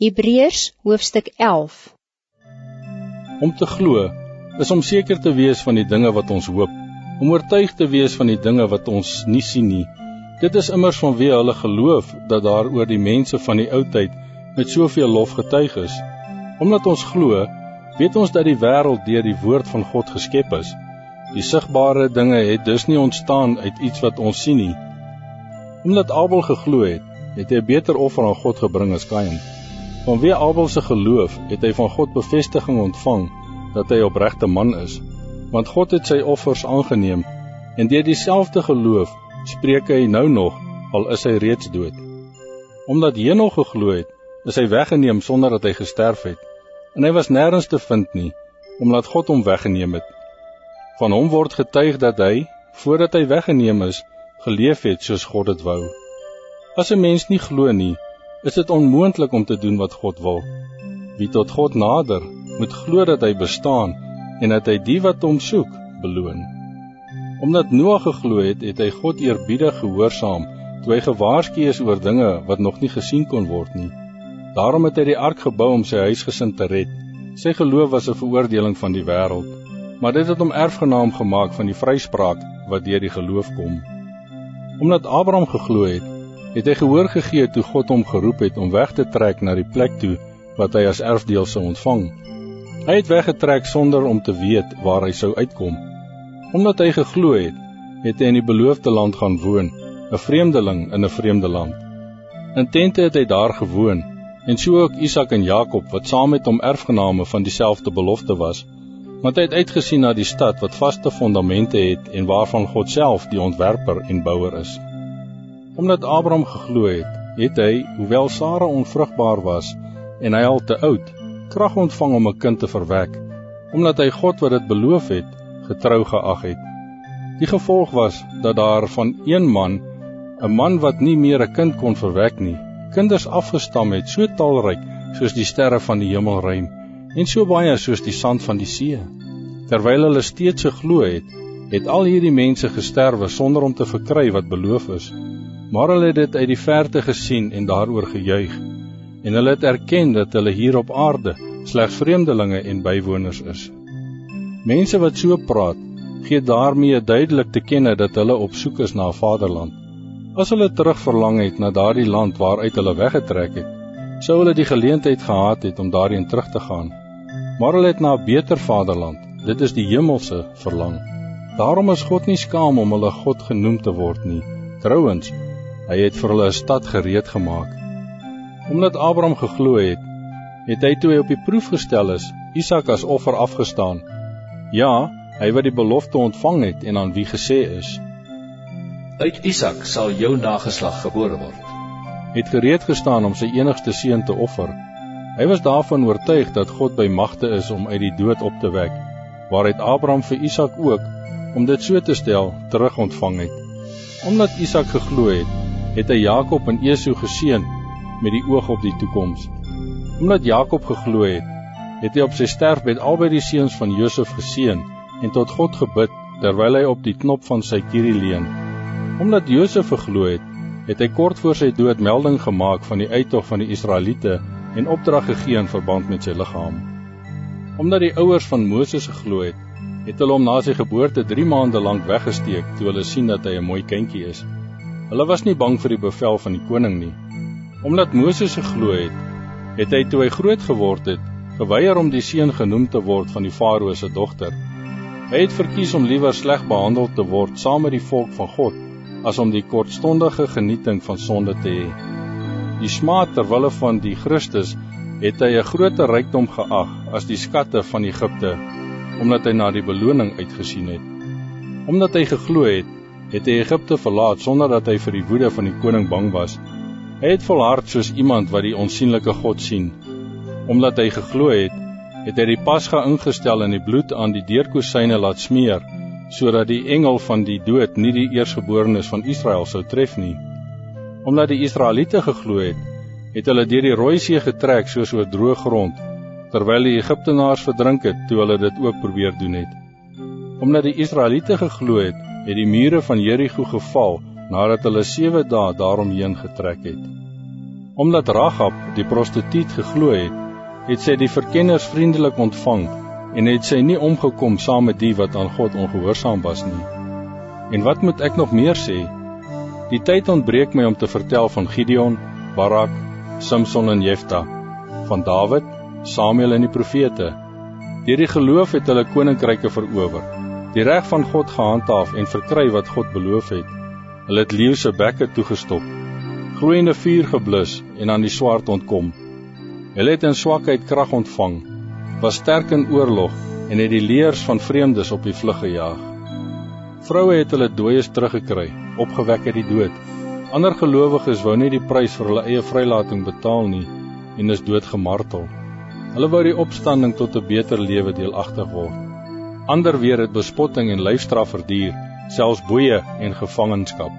Hebreërs hoofstuk 11 Om te glo is om seker te wees van die dinge wat ons hoop, om oortuig te wees van die dinge wat ons nie sien nie. Dit is immers vanweë hulle geloof dat daar oor die mense van die ou tyd met soveel lof getuig is. Omdat ons glo, weet ons dat die wêreld deur die woord van God geskep is. Die sigbare dinge het dus nie ontstaan uit iets wat ons sien nie. Omdat Abel geglo het, het hy beter offer aan God gebring as Kain. Vanweë Abel se geloof het hy van God bevestiging ontvang dat hy opregte man is, want God het sy offers aangeneem en deur dieselfde geloof spreek hy nou nog al is hy reeds dood. Omdat Henog geglo het, is hy weggeneem sonder dat hy gesterf het en hy was nêrens te vind nie omdat God hom weggeneem het. Van hom word getuig dat hy voordat hy weggeneem is, geleef het soos God dit wou. As 'n mens nie glo nie, is dit onmoontlik om te doen wat God wil. Wie tot God nader, moet glo dat hy bestaan en dat hy die wat hom soek, beloon. Omdat Noag geglo het, het hy God eerbiedig gehoorsaam toe hy gewaarsku is oor dinge wat nog nie gesien kon word nie. Daarom het hy die ark gebou om sy huisgesin te red. Sy geloof was 'n veroordeling van die wêreld, maar dit het hom erfgenaam gemaak van die vryspraak wat deur die geloof kom. Omdat Abraham geglo het, het hy gehoor gegee toe God hom geroep het om weg te trek na die plek toe wat hy as erfdeel sou ontvang. Hy het weggetrek sonder om te weet waar hy sou uitkom. Omdat hy geglo het, het hy in die beloofde land gaan woon, 'n vreemdeling in 'n vreemde land. In tente het hy daar gewoon, en so ook Isak en Jakob wat saam met hom erfgename van dieselfde belofte was, want hy het uitgesien na die stad wat vaste fondamente het en waarvan God self die ontwerper en bouer is. Omdat Abraham geglo het, het hy, hoewel Sara onvrugbaar was en hy al te oud, krag ontvang om 'n kind te verwek, omdat hy God wat dit beloof het, getrou geag het. Die gevolg was dat daar van een man, 'n man wat nie meer 'n kind kon verwek nie, kinders afgestam het so talryk soos die sterre van die hemelruim en so baie soos die sand van die see. Terwyl hulle steeds geglo het, het al hierdie mense gesterwe sonder om te verkry wat beloof is maar hulle het dit uit die verte gesien en daaroor gejuig en hulle het erken dat hulle hier op aarde slegs vreemdelinge en bywoners is. Mense wat so praat, gee daarmee duidelik te kenne dat hulle op soek is na 'n vaderland. As hulle terugverlang het na daardie land waaruit hulle weggetrek het, sou hulle die geleentheid gehad het om daarheen terug te gaan. Maar hulle het na 'n beter vaderland, dit is die hemelse, verlang. Daarom is God nie skaam om hulle God genoem te word nie. Trouwens, Hy het vir hulle 'n stad gereed gemaak. Omdat Abraham geglo het, het hy toe hy op die proef gestel is, Isak as offer afgestaan. Ja, hy wat die belofte ontvang het en aan wie gesê is: Uit Isak sal jou nageslag gebore word. Het gereed gestaan om sy enigste seun te offer. Hy was daarvan oortuig dat God by magte is om uit die dood op te wek, waaruit Abraham vir Isak ook, om dit so te stel, terug ontvang het. Omdat Isak geglo het, het hy Jakob en Esau geseën met die oog op die toekoms. Omdat Jakob geglo het, het hy op sy sterfbed albei die seuns van Josef geseën en tot God gebid terwyl hy op die knop van sy kierie leun. Omdat Josef geglo het, het hy kort voor sy dood melding gemaak van die uittog van die Israeliete en opdrag gegee in verband met sy liggaam. Omdat die ouers van Moses geglo het, het hulle hom na sy geboorte 3 maande lank weggesteek toe hulle sien dat hy 'n mooi kindjie is. Hulle was nie bang vir die bevel van die koning nie. Omdat Moses geglo het, het hy toe hy groot geword het, geweier om die seun genoem te word van die farao se dogter. Hy het verkies om liewer sleg behandel te word saam met die volk van God as om die kortstondige genieting van sonde te hê. Die smaad ter wille van die Christus het hy 'n groter rykdom geag as die skatte van Egipte, omdat hy na die beloning uitgesien het. Omdat hy geglo het, het hy Egipte verlaat sonder dat hy vir die woede van die koning bang was. Hy het volhard soos iemand wat die onsigbare God sien. Omdat hy geglo het, het hy die Pasga ingestel en die bloed aan die deurkosyne laat smeer sodat die engel van die dood nie die eersgeborenes van Israel sou tref nie. Omdat die Israeliete geglo het, het hulle deur die Rooi See getrek soos oor droë grond, terwyl die Egiptenaars verdrink het toe hulle dit ook probeer doen het. Omdat die Israeliete geglo het, het die mure van Jerigo geval nadat hulle 7 dae daaromheen getrek het. Omdat Rahab die prostituut geglo het, het sy die verkenners vriendelik ontvang en het sy nie omgekom saam met die wat aan God ongehoorsaam was nie. En wat moet ek nog meer sê? Die tyd ontbreek my om te vertel van Gideon, Barak, Samson en Jefta, van Dawid, Samuel en die profete. Deur die geloof het hulle koninkryke verower, die reg van God gehandhaaf en verkry wat God beloof het. Hulle het leeu se bekke toegestop, gloeiende vuur geblus en aan die swaard ontkom. Hulle het in swakheid krag ontvang, was sterk in oorlog en het die leers van vreemdes op die vlug gejaag. Vroue het hulle dooies teruggekry, opgewek uit die dood. Ander gelowiges wou nie die prys vir hulle eie vrylating betaal nie en is doodgemartel. Hulle wou die opstanding tot 'n beter lewe deelagtig word. Ander weer het bespotting en lyfstraf verduur selfs boeye en gevangenskap.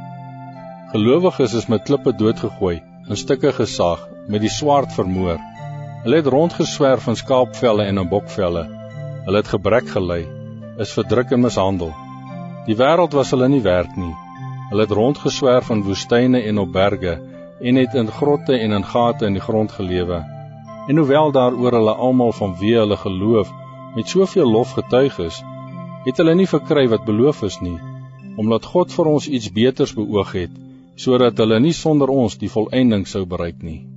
Gelowiges is met klippe doodgegooi, in stukke gesaag, met die swaard vermoor. Hulle het rondgeswerf in skaapvelle en in bokvelle. Hulle het gebrek gely, is verdruk en mishandel. Die wêreld was hulle nie werd nie. Hulle het rondgeswerf in woestyne en op berge en het in grotte en in gate in die grond gelewe. En hoewel daar oor hulle almal van wie hulle geloof met soveel lof getuig is, het hulle nie verkry wat beloof is nie omdat God vir ons iets beters beoog het, sodat hulle nie sonder ons die volëinding sou bereik nie.